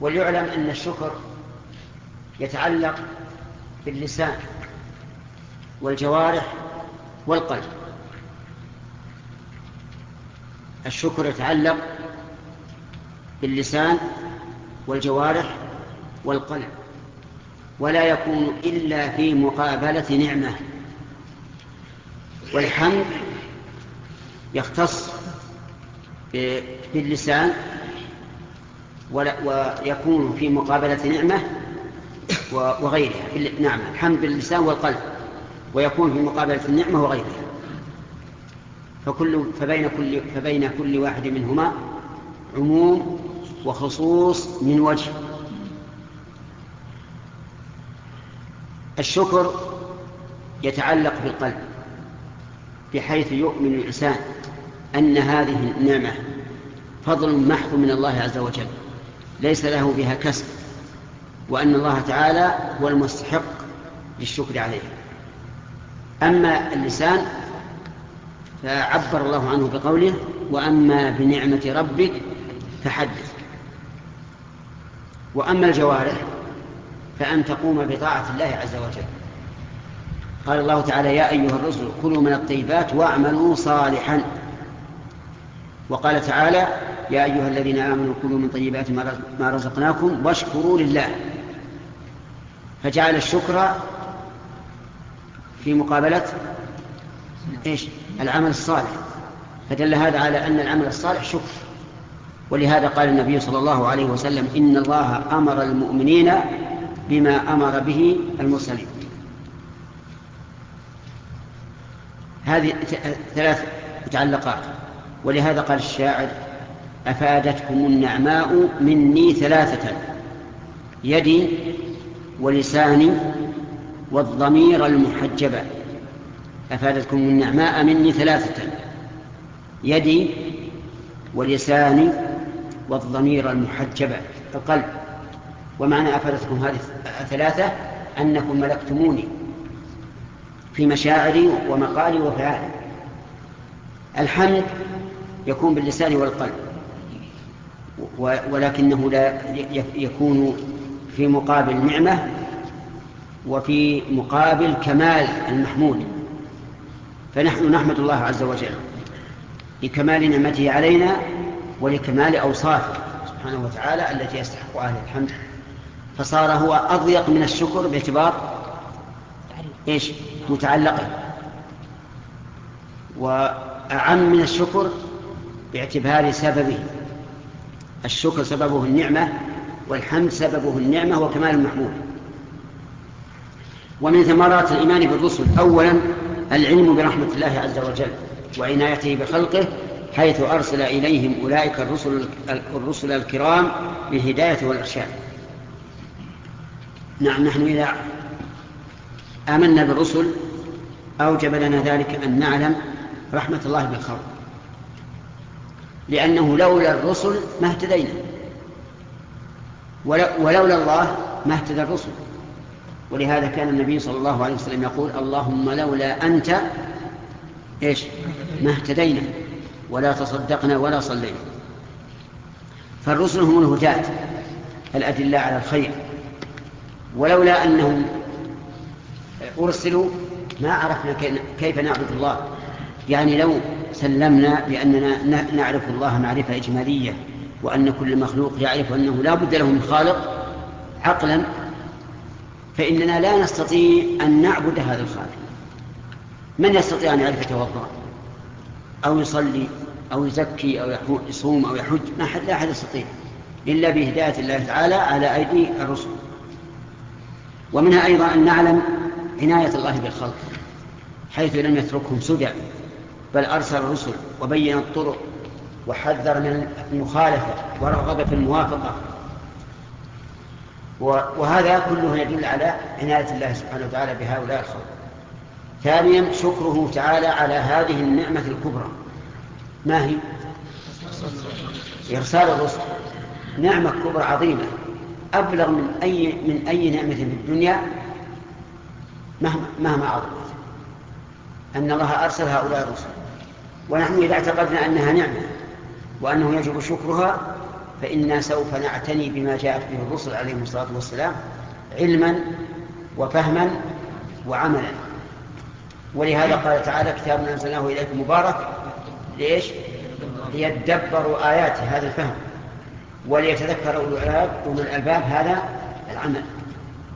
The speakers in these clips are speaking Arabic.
وليعلم أن الشكر يتعلق باللسان والجوارح والقلب. الشكر يتعلق باللسان والجوارح والقلب ولا يكون إلا في مقابلة نعمة. والحمد يختص باللسان ويكون في مقابلة نعمة وغيرها. نعم الحمد باللسان والقلب. ويكون في مقابلة النعمة وغيرها. فكل فبين كل فبين كل واحد منهما عموم وخصوص من وجه. الشكر يتعلق بالقلب بحيث يؤمن الإنسان أن هذه النعمة فضل محض من الله عز وجل. ليس له بها كسب وأن الله تعالى هو المستحق للشكر عليه. أما اللسان فعبر الله عنه بقوله وأما بنعمة ربك فحدث. وأما الجوارح فأن تقوم بطاعة الله عز وجل. قال الله تعالى يا أيها الرسل كلوا من الطيبات واعملوا صالحا. وقال تعالى يا أيها الذين آمنوا كلوا من طيبات ما رزقناكم واشكروا لله. فجعل الشكر في مقابلة إيش؟ العمل الصالح. فدل هذا على أن العمل الصالح شكر. ولهذا قال النبي صلى الله عليه وسلم إن الله أمر المؤمنين بما أمر به المرسلين. هذه ثلاث متعلقات. ولهذا قال الشاعر أفادتكم النعماء مني ثلاثة يدي ولساني والضمير المحجبة أفادتكم النعماء مني ثلاثة يدي ولساني والضمير المحجبة القلب ومعنى أفادتكم هذه الثلاثة أنكم ملكتموني في مشاعري ومقالي وفعالي. الحمد يكون باللسان والقلب. ولكنه لا يكون في مقابل نعمة وفي مقابل كمال المحمود. فنحن نحمد الله عز وجل لكمال نعمته علينا ولكمال أوصافه سبحانه وتعالى التي يستحق أهل الحمد. فصار هو أضيق من الشكر باعتبار إيش؟ متعلقة. وأعم من الشكر باعتبار سببه. الشكر سببه النعمة والحمد سببه النعمة وكمال المحمود ومن ثمرات الإيمان بالرسل أولا العلم برحمة الله عز وجل وعنايته بخلقه حيث أرسل إليهم أولئك الرسل, الرسل الكرام بالهداية والإرشاد. نعم نحن إذا آمنا بالرسل أوجب لنا ذلك أن نعلم رحمة الله بالخلق. لأنه لولا الرسل ما اهتدينا. ولولا الله ما اهتدى الرسل. ولهذا كان النبي صلى الله عليه وسلم يقول اللهم لولا أنت إيش؟ ما اهتدينا. ولا تصدقنا ولا صلينا. فالرسل هم الهداة الأدلة على الخير. ولولا أنهم أرسلوا ما عرفنا كيف نعبد الله. يعني لو سلمنا بأننا نعرف الله معرفة إجمالية وأن كل مخلوق يعرف أنه لا بد له من خالق عقلا فإننا لا نستطيع أن نعبد هذا الخالق. من يستطيع أن يعرف يتوضأ؟ أو يصلي أو يزكي أو يصوم أو يحج؟ ما حد لا أحد يستطيع. إلا بهداية الله تعالى على أيدي الرسل. ومنها أيضا أن نعلم عناية الله بالخلق حيث لم يتركهم سدى. بل أرسل الرسل وبين الطرق وحذر من المخالفة ورغب في الموافقة. وهذا كله يدل على عناية الله سبحانه وتعالى بهؤلاء الخلق. ثانيا شكره تعالى على هذه النعمة الكبرى. ما هي؟ إرسال الرسل. نعمة كبرى عظيمة. أبلغ من أي من أي نعمة في الدنيا مهما مهما عظمت. أن الله أرسل هؤلاء الرسل. ونحن إذا اعتقدنا أنها نعمة وأنه يجب شكرها فإنا سوف نعتني بما جاءت به الرسل عليهم الصلاة والسلام علما وفهما وعملا. ولهذا قال تعالى كتاب أنزلناه إليكم مبارك. ليش؟ ليدبروا آياته هذا الفهم. وليتذكر أولو الألباب هذا العمل.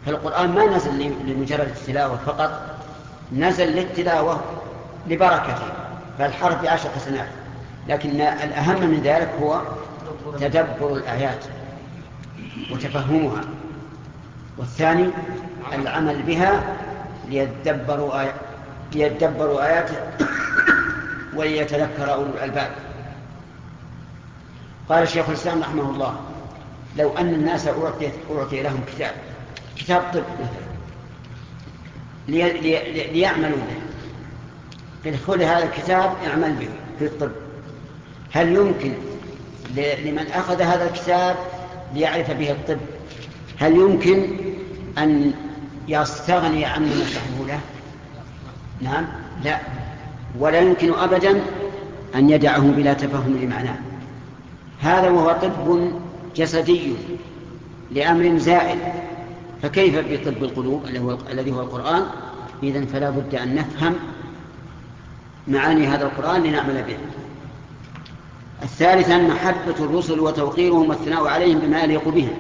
فالقرآن ما نزل لمجرد التلاوة فقط. نزل للتلاوة لبركته فالحرف بعشر حسنات لكن الأهم من ذلك هو تدبر الآيات وتفهمها. والثاني العمل بها ليدبروا آيات ليدبروا آياته وليتذكر أولو الألباب. قال الشيخ الإسلام رحمه الله لو أن الناس أعطي, أعطي لهم كتاب كتاب طب مثلا لي لي ليعملوا به. خذ هذا الكتاب اعمل به في الطب. هل يمكن لمن أخذ هذا الكتاب ليعرف به الطب؟ هل يمكن أن يستغني عن يشرحه له نعم لا. ولا يمكن أبدا أن يدعه بلا تفهم لمعناه. هذا وهو طب جسدي لأمر زائد فكيف بطب القلوب الذي هو القرآن؟ إذا فلا بد أن نفهم معاني هذا القرآن لنعمل به. الثالثا محبة الرسل وتوقيرهم والثناء عليهم بما يليق بهم.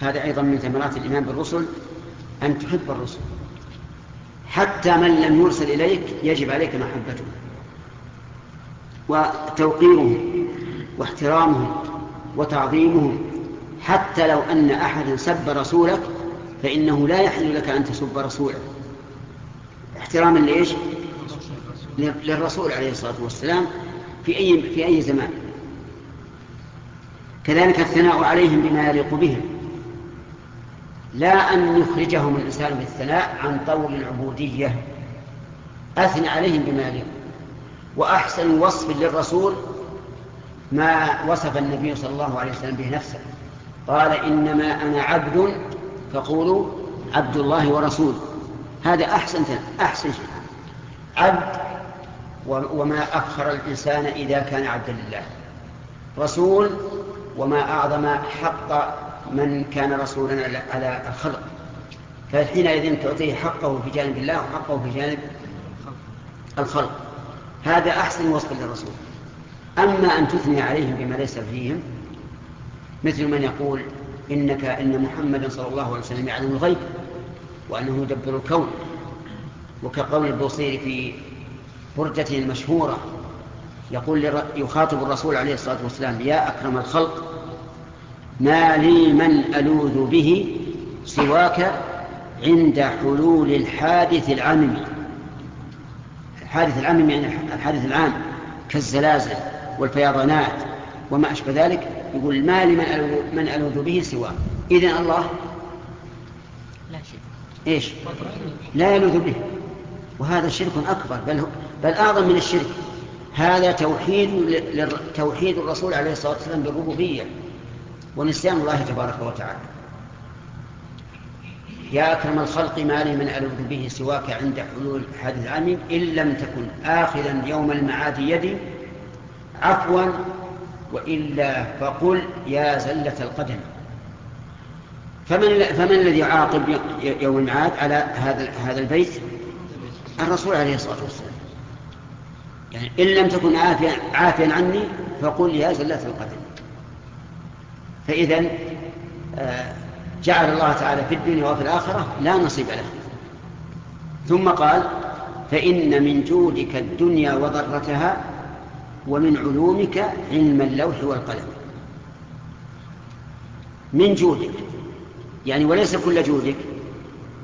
هذا أيضا من ثمرات الإيمان بالرسل أن تحب الرسل. حتى من لم يرسل إليك يجب عليك محبته وتوقيرهم واحترامهم وتعظيمهم. حتى لو أن أحدا سب رسولك فإنه لا يحل لك أن تسب رسوله. احتراما لإيش؟ للرسول عليه الصلاة والسلام في أي, في أي زمان. كذلك الثناء عليهم بما يليق بهم. لا أن يخرجهم الإنسان بالثناء عن طول العبودية. أثنى عليهم بما يليق. وأحسن وصف للرسول ما وصف النبي صلى الله عليه وسلم به نفسه. قال إنما أنا عبد فقولوا عبد الله ورسوله. هذا أحسن أحسن شيء. عبد وما أفخر الإنسان إذا كان عبدا لله. رسول وما أعظم حق من كان رسولا على الخلق. فحينئذ تعطيه حقه في جانب الله وحقه في جانب الخلق. هذا أحسن وصف للرسول. أما أن تثني عليهم بما ليس فيهم مثل من يقول إنك إن محمدا صلى الله عليه وسلم يعلم الغيب وأنه يدبر الكون وكقول البوصيري في فرجته المشهورة يقول يخاطب الرسول عليه الصلاة والسلام يا أكرم الخلق ما لي من ألوذ به سواك عند حلول الحادث العامي الحادث العامي يعني الحادث العام كالزلازل والفيضانات وما أشبه ذلك. يقول ما لي من ألوذ به سواك إذن الله لا شيء إيش؟ لا يلوذ به. وهذا شرك أكبر بل, بل أعظم من الشرك. هذا توحيد توحيد الرسول عليه الصلاة والسلام بالربوبية ونسيان الله تبارك وتعالى. يا أكرم الخلق ما لي من ألوذ به سواك عند حلول حادث العام إن لم تكن آخذا يوم المعاد يدي عفوا وإلا فقل يا زلة القدم. فمن, فمن الذي يعاقب يوم المعاد على هذا هذا البيت؟ الرسول عليه الصلاة والسلام. يعني إن لم تكن عافيا, عافيا عني فقل يا زلة القدم. فإذا آه، جعل الله تعالى في الدنيا وفي الآخرة لا نصيب له. ثم قال فإن من جودك الدنيا وضرتها ومن علومك علم اللوح والقلم. من جودك. يعني وليس كل جودك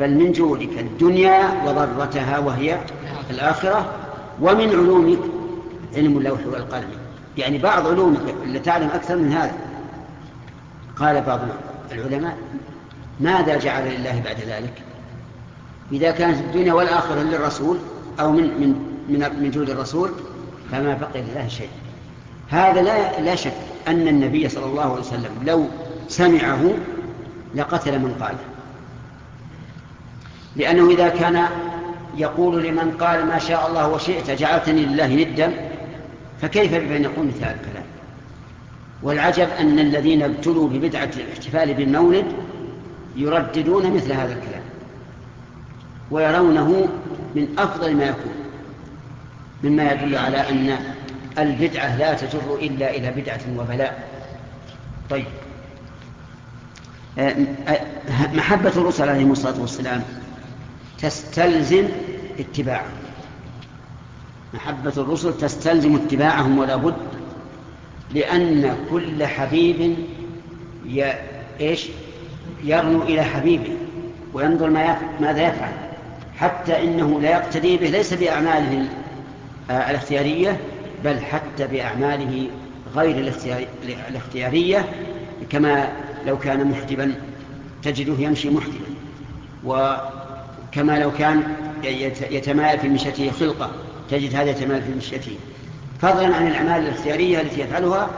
بل من جودك الدنيا وضرتها وهي الآخرة. ومن علومك علم اللوح والقلم. يعني بعض علومك اللي تعلم أكثر من هذا. قال بعض العلماء ماذا جعل لله بعد ذلك؟ إذا كانت الدنيا والآخرة للرسول أو من, من, من, من جود الرسول فما بقي لله شيء. هذا لا, لا شك أن النبي صلى الله عليه وسلم لو سمعه لقتل من قاله لأنه إذا كان يقول لمن قال ما شاء الله وشئت جعلتني لله ندا فكيف بمن يقول مثل هذا الكلام؟ والعجب أن الذين ابتلوا ببدعة الاحتفال بالمولد يرددون مثل هذا الكلام ويرونه من أفضل ما يكون. مما يدل على أن البدعة لا تجر إلا إلى بدعة وبلاء. طيب. آه، محبة الرسل عليهم الصلاة والسلام تستلزم اتباعهم. محبة الرسل تستلزم اتباعهم ولا بد لأن كل حبيب ي... إيش؟ يرنو إلى حبيبه وينظر ما. ماذا يفعل. حتى إنه لا يقتدي به ليس بأعماله الاختيارية بل حتى بأعماله غير الاختيارية كما لو كان محجبا تجده يمشي محجبا وكما لو كان يتمايل في مشيته خلقة تجد هذا يتمايل في مشيته. فضلا عن الأعمال الاختيارية التي يفعلها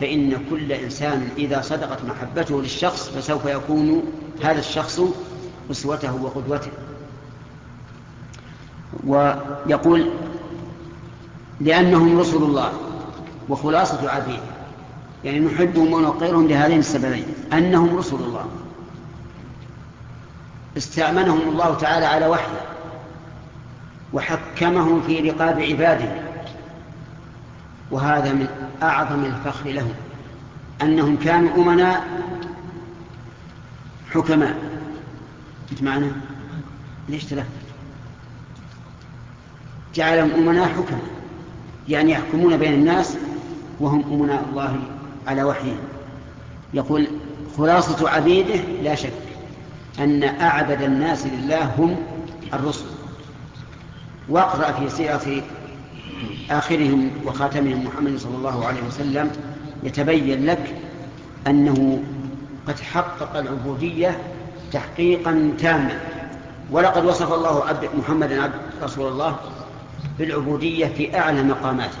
فإن كل إنسان إذا صدقت محبته للشخص فسوف يكون هذا الشخص أسوته وقدوته. ويقول لأنهم رسل الله وخلاصة عبيده يعني نحبهم ونوقرهم لهذين السببين. أنهم رسل الله. استأمنهم الله تعالى على وحيه. وحكمهم في رقاب عباده. وهذا من أعظم الفخر لهم. أنهم كانوا أمناء حكماء. أنت معنا؟ ليش تلفت؟ جعلهم أمناء حكماء. يعني يحكمون بين الناس وهم أمناء الله على وحيه يقول خلاصة عبيده لا شك أن أعبد الناس لله هم الرسل. واقرأ في سيرة آخرهم وخاتمهم محمد صلى الله عليه وسلم يتبين لك أنه قد حقق العبودية تحقيقا تاما. ولقد وصف الله عبد محمدا عبد رسول الله بالعبودية في أعلى مقاماته.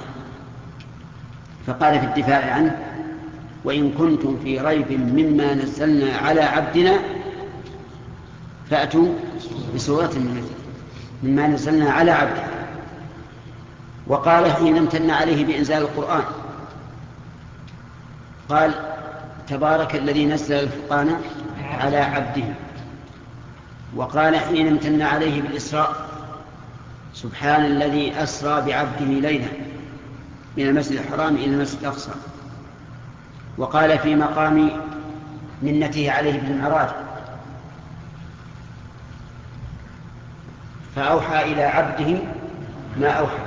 فقال في الدفاع عنه وإن كنتم في ريب مما نزلنا على عبدنا فأتوا بسورة من مثل مما نزلنا على عبدنا. وقال حين امتن عليه بإنزال القرآن. قال تبارك الذي نزل الفرقان على عبده. وقال حين امتن عليه بالإسراء. سبحان الذي أسرى بعبده ليلا من المسجد الحرام إلى المسجد الأقصى. وقال في مقام منته عليه بالمعراج فأوحى إلى عبده ما أوحى.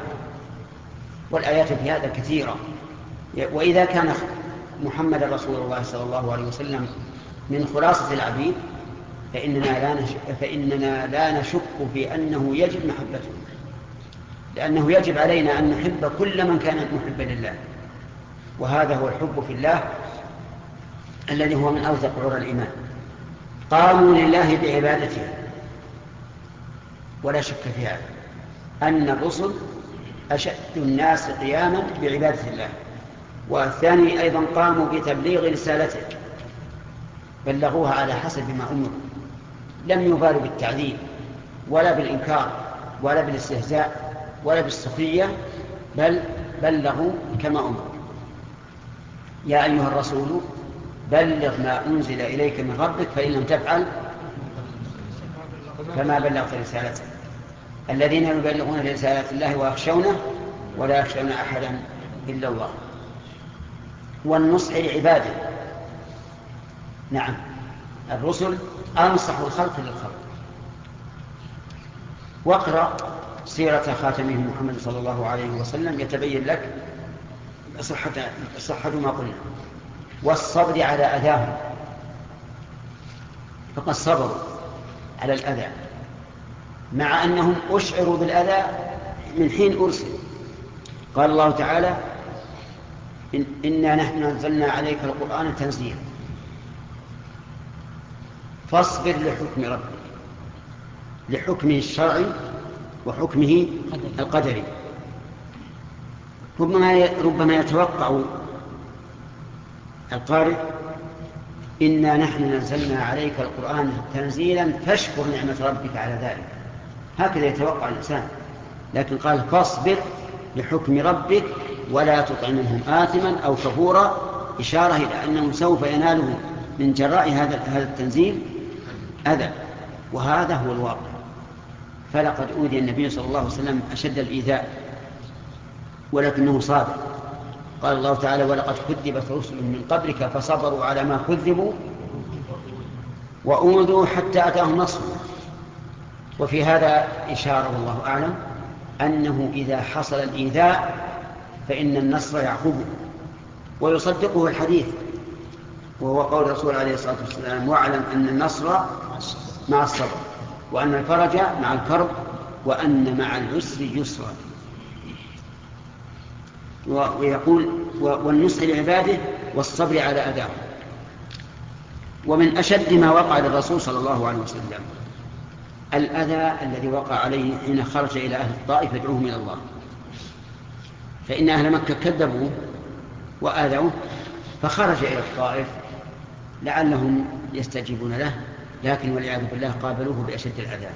والآيات في هذا كثيرة. وإذا كان محمد رسول الله صلى الله عليه وسلم من خلاصة العبيد فإننا لا نشك, فإننا لا نشك في أنه يجب محبته. لأنه يجب علينا أن نحب كل من كان محبا لله. وهذا هو الحب في الله الذي هو من أوثق عرى الإيمان. قاموا لله بعبادته. ولا شك في هذا. أن الرسل أشد الناس قياما بعبادة الله. والثاني أيضا قاموا بتبليغ رسالته. بلغوها على حسب ما أمروا. لم يبالوا بالتعذيب ولا بالإنكار ولا بالاستهزاء. ولا بالسخرية بل بلغوا كما أمروا يا أيها الرسول بلغ ما أنزل إليك من ربك فإن لم تفعل فما بلغت رسالته. الذين يبلغون رسالة الله ويخشونه ولا يخشون أحدا إلا الله. والنصح لعباده. نعم. الرسل أنصح الخلق للخلق. واقرأ سيرة خاتمه محمد صلى الله عليه وسلم يتبين لك صحة, صحة ما قلنا. والصبر على أذاهم فقد صبروا على الأذى. مع أنهم أشعروا بالأذى من حين أرسل قال الله تعالى إن إنا نحن نزلنا عليك القرآن تنزيلا. فاصبر لحكم ربك. لحكمه الشرعي وحكمه القدري. ربما ربما يتوقع القارئ إنا نحن نزلنا عليك القرآن تنزيلا فاشكر نعمة ربك على ذلك. هكذا يتوقع الإنسان. لكن قال فاصبر لحكم ربك ولا تطع منهم آثما أو كفورا إشارة إلى أنه سوف يناله من جراء هذا هذا التنزيل أذى. وهذا هو الواقع. فلقد أوذي النبي صلى الله عليه وسلم أشد الإيذاء ولكنه صابر. قال الله تعالى ولقد كذبت رسل من قبلك فصبروا على ما كذبوا وأوذوا حتى أتاهم نصرنا وفي هذا إشارة والله أعلم أنه إذا حصل الإيذاء فإن النصر يعقبه ويصدقه الحديث وهو قول الرسول عليه الصلاة والسلام واعلم أن النصر مع الصبر. وأن الفرج مع الكرب وأن مع العسر يسرا. ويقول والنصح لعباده والصبر على أداهم ومن أشد ما وقع للرسول صلى الله عليه وسلم الأذى الذي وقع عليه حين خرج إلى أهل الطائف يدعوهم إلى الله. فإن أهل مكة كذبوه وآذوه فخرج إلى الطائف لعلهم يستجيبون له لكن والعياذ بالله قابلوه بأشد العذاب.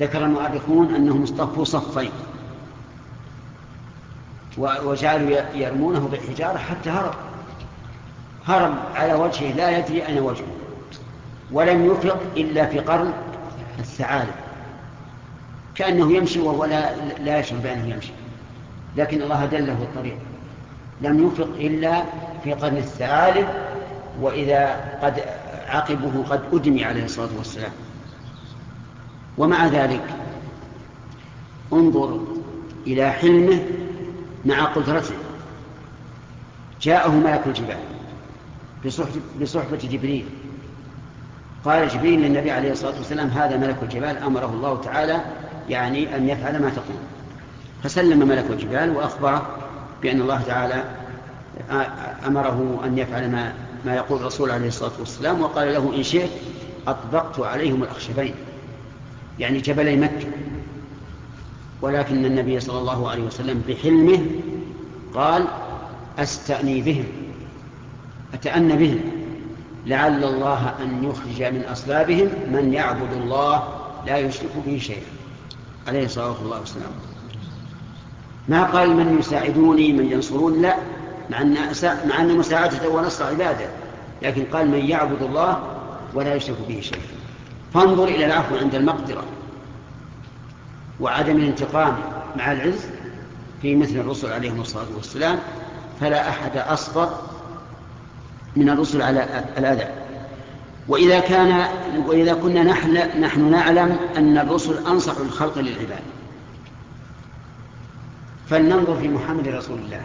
ذكر المؤرخون أنهم اصطفوا صفين. وجعلوا يرمونه بالحجارة حتى هرب. هرب على وجهه لا يدري أين وجهه. ولم يفق إلا في قرن الثعالب كأنه يمشي وهو لا, لا يشعر بأنه يمشي. لكن الله دله الطريق. لم يفق إلا في قرن الثعالب وإذا قد عقبه قد أدمي عليه الصلاة والسلام. ومع ذلك انظر إلى حلمه مع قدرته. جاءه ملك الجبال بصحبة جبريل. قال جبريل للنبي عليه الصلاة والسلام هذا ملك الجبال. أمره الله تعالى يعني أن يفعل ما تقول. فسلم ملك الجبال وأخبره بأن الله تعالى أمره أن يفعل ما, ما يقول الرسول عليه الصلاة والسلام وقال له إن شئت أطبقت عليهم الأخشبين. يعني جبلي مكة. ولكن النبي صلى الله عليه وسلم بحلمه قال أستأني بهم أتأنى بهم. لعل الله أن يخرج من أصلابهم من يعبد الله لا يشرك به شيئا. عليه الصلاة والسلام. ما قال من يساعدوني من ينصرون؟ لا. مع أن, مع أن مساعدته ونصر عباده لكن قال من يعبد الله ولا يشرك به شيئا فانظر إلى العفو عند المقدرة وعدم الانتقام مع العز في مثل الرسل عليهم الصلاة والسلام فلا أحد أصبر من الرسل على الأذى. وإذا كان وإذا كنا نحن, نحن نعلم أن الرسل أنصح الخلق للعباد. فلننظر في محمد رسول الله.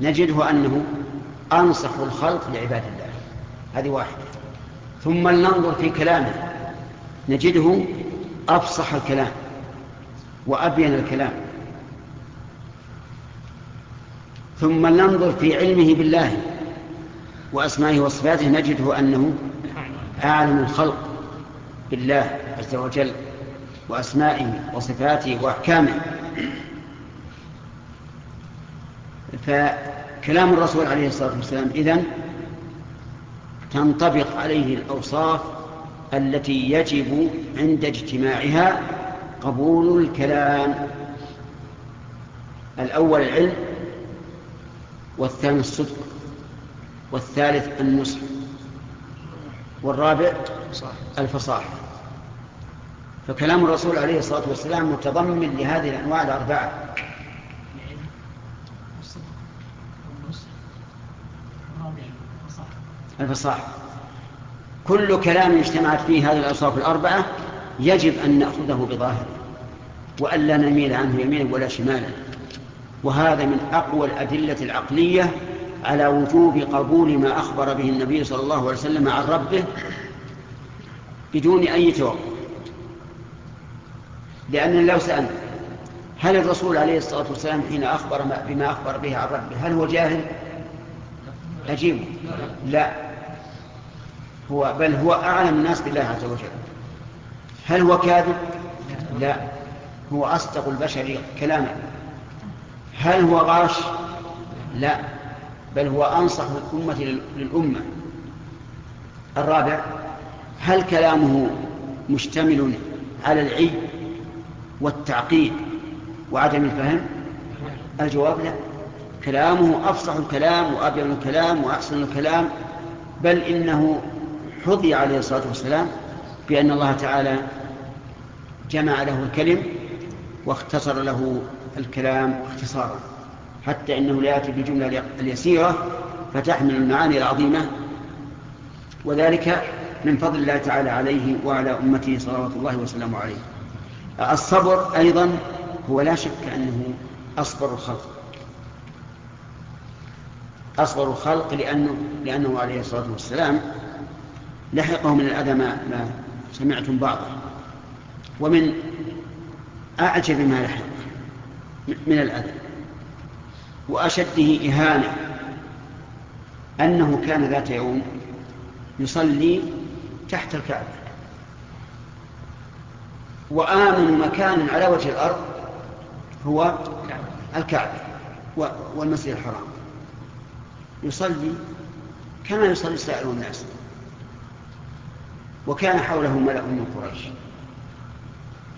نجده أنه أنصح الخلق لعباد الله. هذه واحدة. ثم لننظر في كلامه. نجده أفصح الكلام وأبين الكلام. ثم ننظر في علمه بالله وأسمائه وصفاته. نجده أنه أعلم الخلق بالله عز وجل وأسمائه وصفاته وأحكامه. فكلام الرسول عليه الصلاة والسلام إذن تنطبق عليه الأوصاف التي يجب عند اجتماعها قبول الكلام. الأول العلم والثاني الصدق والثالث النصح والرابع الفصاحة. فكلام الرسول عليه الصلاة والسلام متضمن لهذه الأنواع الأربعة. الفصاحة كل كلام اجتمعت فيه هذه الأوصاف الأربعة يجب أن نأخذه بظاهره وألا نميل عنه يمينا ولا شمالا. وهذا من أقوى الأدلة العقلية على وجوب قبول ما أخبر به النبي صلى الله عليه وسلم عن ربه بدون أي توقف. لأن لو سألنا هل الرسول عليه الصلاة والسلام حين أخبر بما أخبر به عن ربه هل هو جاهل؟ أجيبه. لا. هو بل هو أعلم الناس بالله عز وجل. هل هو كاذب؟ لا. هو أصدق البشر كلاما هل هو غاش؟ لا. بل هو أنصح الأمة للأمة. الرابع هل كلامه مشتمل على العي والتعقيد وعدم الفهم؟ الجواب لا. كلامه أفصح الكلام وأبين الكلام وأحسن الكلام بل إنه حظي عليه الصلاة والسلام بأن الله تعالى جمع له الكلم واختصر له الكلام اختصارا. حتى إنه لا يأتي بالجمله اليسيرة فتحمل المعاني العظيمة. وذلك من فضل الله تعالى عليه وعلى أمته صلوات الله وسلامه عليه. الصبر أيضا هو لا شك أنه أصبر الخلق. أصبر الخلق لأنه لأنه عليه الصلاة والسلام لحقه من الأذى ما سمعتم بعضه. ومن أعجب ما لحق من الأذى وأشده إهانة أنه كان ذات يوم يصلي تحت الكعبة. وآمن مكان على وجه الأرض هو الكعبة والمسجد الحرام. يصلي كما يصلي سائر الناس. وكان حوله ملأ من قريش.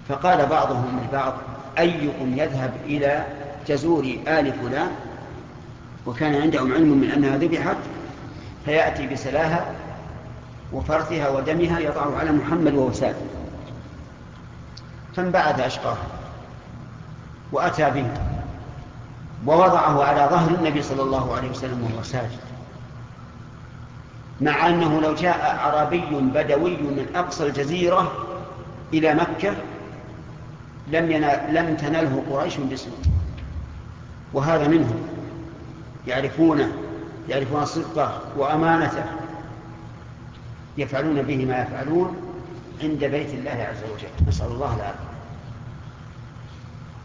فقال بعضهم لبعض أيكم يذهب إلى جزور آل فلان؟ وكان عندهم علم من أنها ذبحت فيأتي بسلاها وفرثها ودمها يضعه على محمد ووساد فانبعث أشقاه وأتى به ووضعه على ظهر النبي صلى الله عليه وسلم وهو ساجد مع أنه لو جاء عربي بدوي من أقصى الجزيرة إلى مكة لم, ينال لم تنله قريش باسمه. وهذا منهم. يعرفونه يعرفون صدقه وأمانته. يفعلون به ما يفعلون عند بيت الله عز وجل. نسأل الله العافية.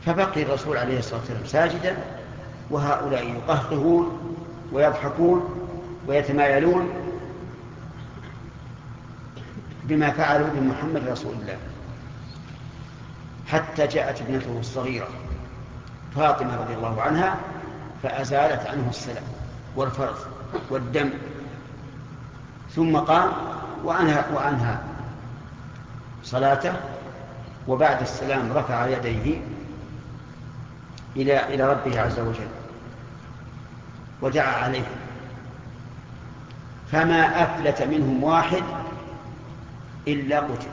فبقي الرسول عليه الصلاة والسلام ساجدا وهؤلاء يقهقهون ويضحكون ويتمايلون بما فعلوا بمحمد رسول الله. حتى جاءت ابنته الصغيرة فاطمة رضي الله عنها فأزالت عنه السلام والفرض والدم. ثم قام وأنهى, وأنهى صلاته وبعد السلام رفع يديه إلى إلى ربه عز وجل ودعا عليه. فما أفلت منهم واحد إلا قتل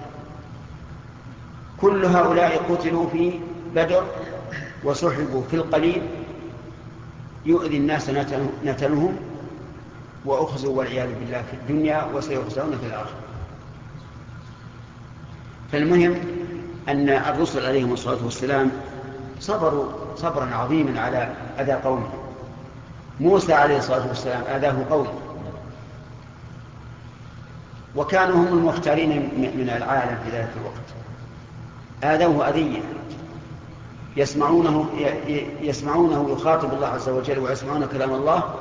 كل هؤلاء قتلوا في بدر وسحبوا في القليل يؤذي الناس نتنهم وأخزوا والعياذ بالله في الدنيا وسيخزون في الآخرة. فالمهم أن الرسل عليهم الصلاة والسلام صبروا صبرا عظيما على أذى قومه. موسى عليه الصلاة والسلام أذاه قومه. وكانوا هم المختارين من العالم في ذلك الوقت. آذوه أذية. يسمعونه يسمعونه يخاطب الله عز وجل ويسمعون كلام الله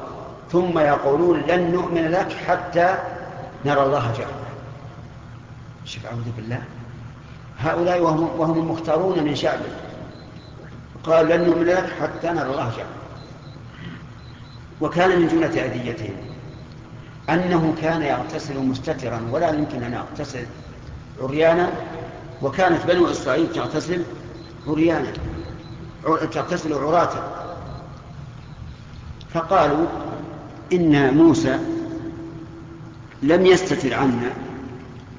ثم يقولون لن نؤمن لك حتى نرى الله جهرا شوف أعوذ بالله. هؤلاء وهم, وهم المختارون من شعبه. قال لن نؤمن لك حتى نرى الله جهرا وكان من جملة أذيتهم. أنه كان يغتسل مستترا ولا يمكن أن يغتسل عريانا وكانت بنو إسرائيل تغتسل عريانا تغتسل عراة فقالوا إن موسى لم يستتر عنا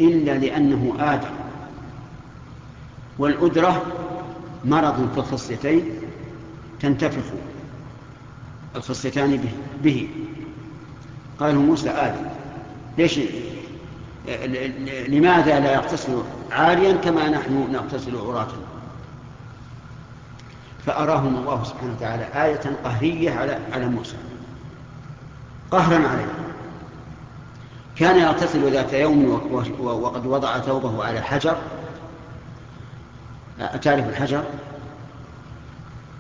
إلا لأنه آدم والأدرة مرض في الخصيتين تنتفخ الخصيتان به, به. قالوا موسى آدم ليش؟ لماذا لا يغتسل عاريا كما نحن نغتسل عراة فأراهم الله سبحانه وتعالى آية قهرية على على موسى. قهرا عليه. كان يغتسل ذات يوم وقد وضع ثوبه على حجر. أتعرف الحجر؟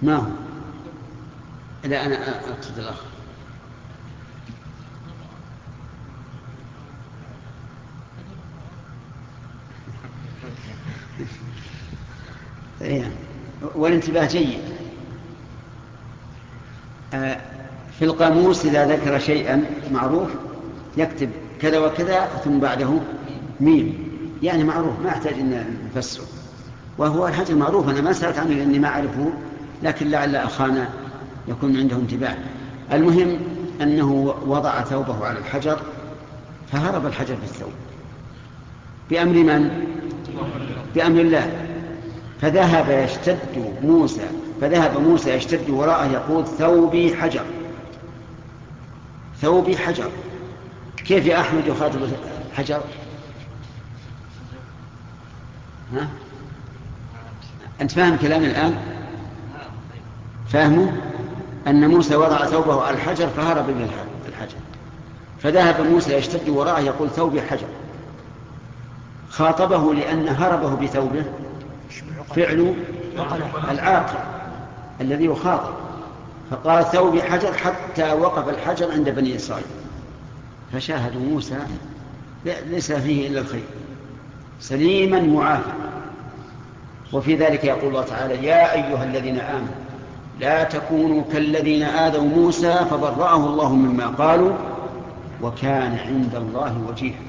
ما هو؟ لا أنا أقصد الآخر. والانتباه جيد. آه، في القاموس إذا ذكر شيئا معروف يكتب كذا وكذا ثم بعده ميم. يعني معروف ما يحتاج أن نفسره وهو الحاجة المعروف أنا ما سألت عنه لأني ما أعرفه لكن لعل أخانا يكون عنده انتباه. المهم أنه وضع ثوبه على الحجر فهرب الحجر في الثوب بأمر من؟ بأمر الله. فذهب يشتد موسى فذهب موسى يشتد وراءه يقول ثوبي حجر. ثوبي حجر. كيف يا أحمد يخاطب حجر؟ ها؟ أنت فاهم كلامي الآن؟ فاهمه؟ أن موسى وضع ثوبه على الحجر فهرب من الحجر. فذهب موسى يشتد وراءه يقول ثوبي حجر. خاطبه لأن هربه بثوبه. فعل العاقل الذي يخاطب. فقال ثوبي حجر حتى وقف الحجر عند بني إسرائيل. فشاهدوا موسى ليس فيه إلا الخير. سليما معافى. وفي ذلك يقول الله تعالى يا أيها الذين آمنوا لا تكونوا كالذين آذوا موسى فبرأه الله مما قالوا وكان عند الله وجيها.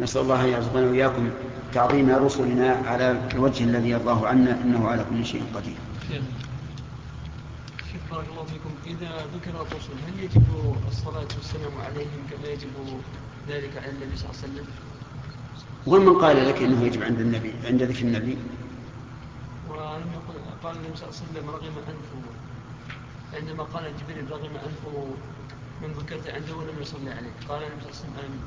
نسأل الله أن يرزقنا وإياكم تعظيم رسلنا على الوجه الذي يرضاه عنا إنه على كل شيء قدير. شيخ بارك الله فيكم. إذا ذكر الرسل هل يجب الصلاة والسلام عليهم كما يجب ذلك على النبي صلى الله عليه وسلم؟ ومن قال لك إنه يجب عند النبي عند ذكر النبي؟ قال النبي صلى الله عليه وسلم رغم أنفه. عندما قال جبريل رغم أنفه من ذكرت عنده ولم يصلي عليه. قال النبي صلى الله عليه وسلم آمين.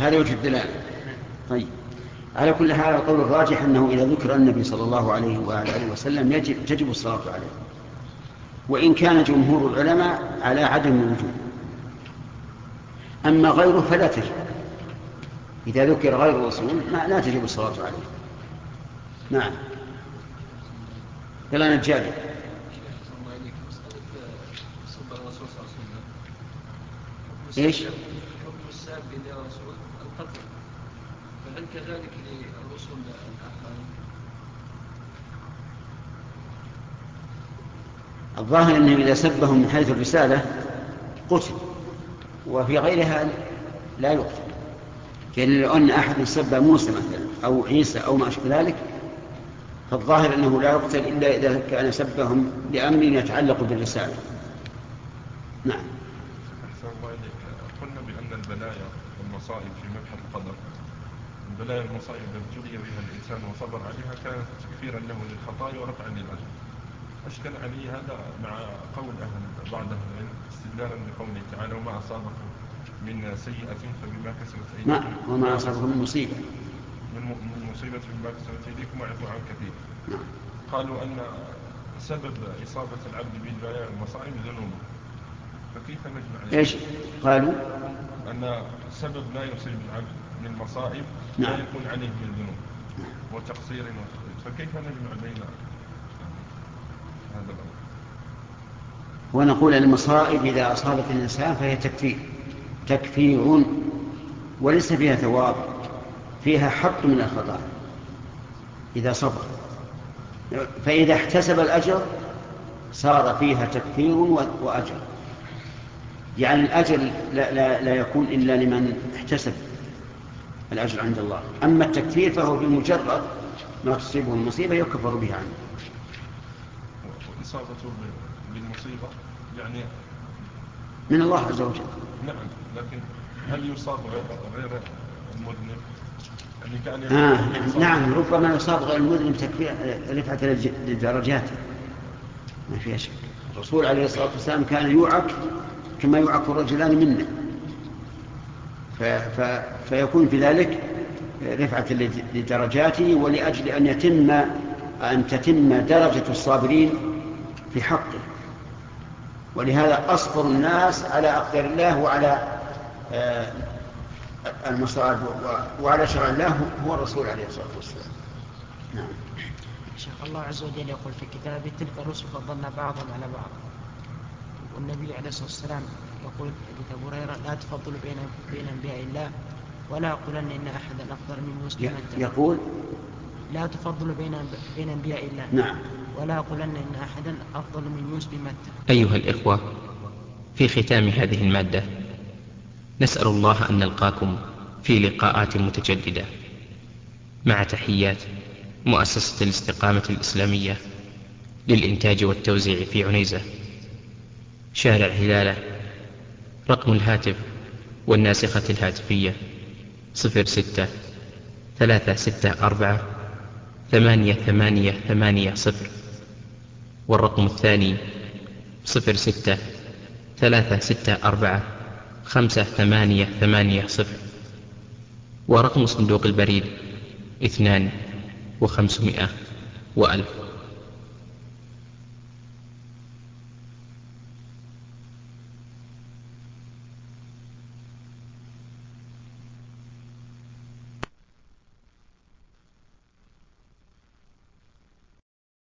هذا وجه الدلالة. طيب. على كل حال القول الراجح أنه إذا ذكر النبي صلى الله عليه وعلى آله وسلم يجب تجب الصلاة عليه. وإن كان جمهور العلماء على عدم الوجوب. أما غيره فلا تجب. إذا ذكر غير الرسول ما لا تجب الصلاة عليه. نعم. يلا نتجادل إيش؟ حكم الساب إلى رسول فهل كذلك للرسل الآخرين؟ الظاهر أنه إذا سبهم من حيث الرسالة قتل وفي غيرها لا يقتل. يعني لو أن أحد سب موسى مثلا أو عيسى أو ما أشبه ذلك فالظاهر أنه لا يقتل إلا إذا كان سبهم لأمر يتعلق بالرسالة. نعم قلنا بأن البلايا والمصائب في مبحث القدر. البلايا والمصائب التي ابتلي بها الإنسان وصبر عليها كانت تكفيرا له للخطايا ورفعا للأجر أشكل علي هذا مع قول أهل بعض أهل العلم استدلالا بقوله تعالى وما أصابكم من سيئة فبما كسبت أيديكم. وما أصابكم من مصيبة. من مصيبة بما كسبت أيديكم ويعفو عن كثير. نعم. قالوا أن سبب إصابة العبد بالبلايا والمصائب ذنوبه. فكيف نجمع إيش؟ قالوا أن سبب ما يصيب العبد من مصائب نعم. لا يكون عليه من ذنوب وتقصير فكيف نجمع بين هذا الأمر؟ ونقول المصائب إذا أصابت الإنسان فهي تكفير. تكفير وليس فيها ثواب فيها حط من الخطايا إذا صبر. فإذا احتسب الأجر صار فيها تكفير وأجر. يعني الأجر لا, لا, لا يكون إلا لمن احتسب الأجر عند الله. أما التكفير فهو بمجرد ما تصيبه المصيبة يكفر بها عنه. إصابته بالمصيبة يعني من الله عز وجل. نعم لكن هل يصاب غير المذنب؟ يعني كأن آه نعم ربما يصاب غير المذنب تكفير رفعة للدرجات ما فيها شك. الرسول عليه الصلاة والسلام كان يوعك كما يوعك الرجلان منا. فيكون في ذلك رفعة لدرجاته ولأجل أن يتم أن تتم درجة الصابرين في حقه. ولهذا أصبر الناس على أقدار الله وعلى آه، المصائب وعلى شرع الله هو الرسول عليه الصلاة والسلام. نعم. شيخ الله عز وجل يقول في كتابه تلك الرسل فضلنا بعضهم على بعض. والنبي عليه الصلاة والسلام يقول حديث أبو هريرة لا تفضلوا بين بين أنبياء الله ولا أقولن إن أحدا أفضل من مسلم يقول؟ لا تفضلوا بين بين أنبياء الله نعم. ولا أقولن إن أحدا أفضل من يوسف متى أيها الإخوة في ختام هذه المادة نسأل الله أن نلقاكم في لقاءات متجددة. مع تحيات مؤسسة الاستقامة الإسلامية للإنتاج والتوزيع في عنيزة. شارع هلالة رقم الهاتف والناسخة الهاتفية صفر ستة ثلاثة ستة أربعة ثمانية ثمانية ثمانية صفر. والرقم الثاني صفر ستة ثلاثة ستة أربعة خمسة ثمانية ثمانية صفر. ورقم صندوق البريد اثنان وخمسمائة وألف.